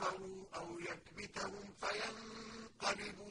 كفروا أو يكبتهم فينقلبوا